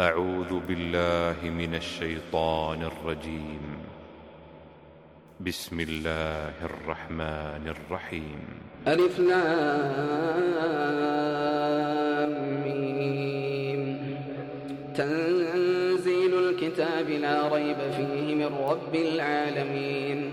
أعوذ بالله من الشيطان الرجيم. بسم الله الرحمن الرحيم. ألف لام تنزيل الكتاب لا ريب فيه من رب العالمين.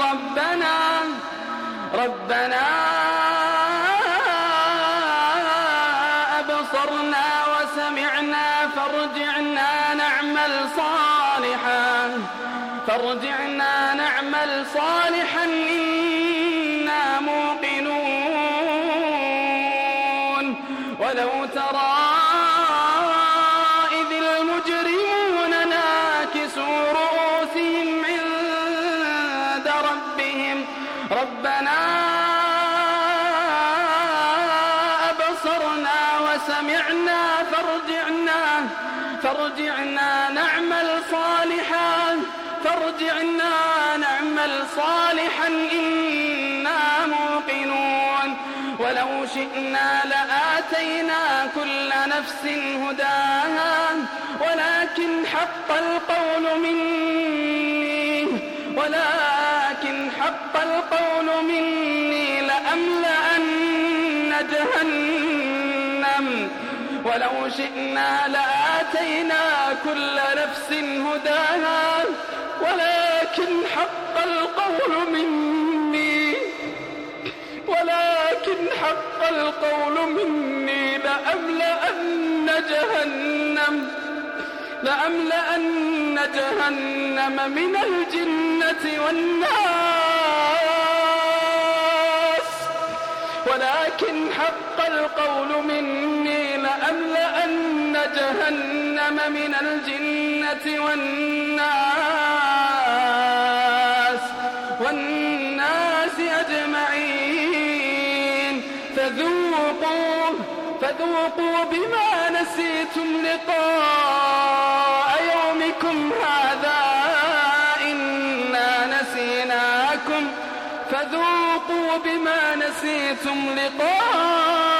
ربنا ربنا أبصرنا وسمعنا فارجعنا نعمل صالحا فارجعنا نعمل صالحا إنا موقنون. ولو ترى وسمعنا فارجعنا فارجعنا نعمل صالحا فارجعنا نعمل صالحا إنا موقنون. ولو شئنا لآتينا كل نفس هداها ولكن حق القول مني ولكن حق القول مني لأملأن ولو شئنا لآتينا كل نفس هداها ولكن حق القول مني. ولكن حق القول مني لأملأن جهنم لأملأن جهنم من الجنة والناس. ولكن حق القول مني لأملأن جهنم من الجنة والناس والناس أجمعين فذوقوا فذوقوا بما نسيتم لقاء يومكم هذا إنا نسيناكم فذوقوا بما نسيتم لقاء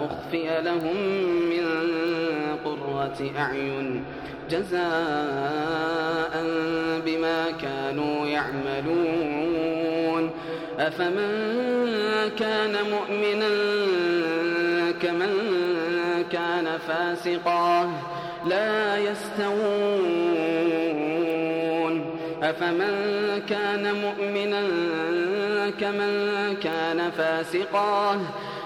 أخفي لهم من قرة أعين جزاء بما كانوا يعملون. أفمن كان مؤمنا كمن كان فاسقا لا يستوون. أفمن كان مؤمنا كمن كان فاسقا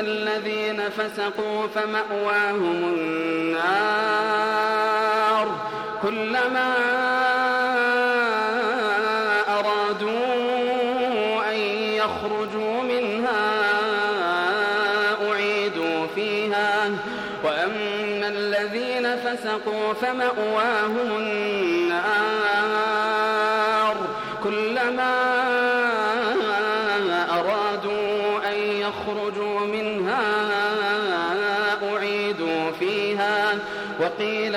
الذين فسقوا فمأواهم النار كلما أرادوا أن يخرجوا منها أعيدوا فيها. وأما الذين فسقوا فمأواهم النار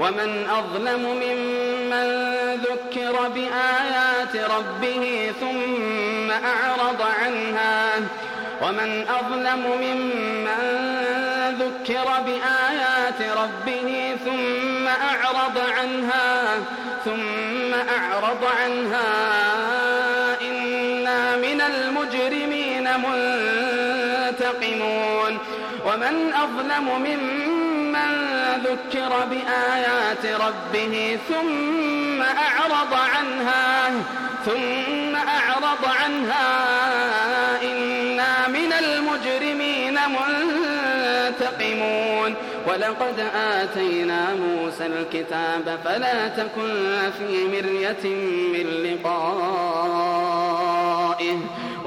ومن أظلم ممن ذكر بآيات ربه ثم أعرض عنها. ومن أظلم ممن ذكر بآيات ربه ثم أعرض عنها ثم أعرض عنها. إنا من المجرمين منتقمون. ومن أظلم ممن ذكر بآيات ربه ثم أعرض عنها ثم أعرض عنها إنا من المجرمين منتقمون. ولقد آتينا موسى الكتاب فلا تكن في مرية من لقائه.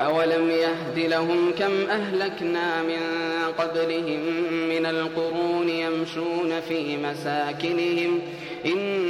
أولم يهد لهم كم أهلكنا من قبلهم من القرون يمشون في مساكنهم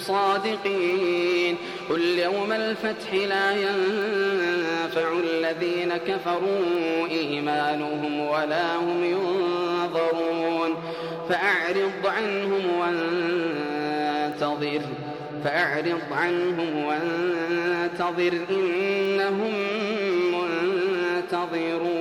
صادقين. قل يوم الفتح لا ينفع الذين كفروا إيمانهم ولا هم ينظرون. فأعرض عنهم وانتظر. فأعرض عنهم وانتظر إنهم منتظرون.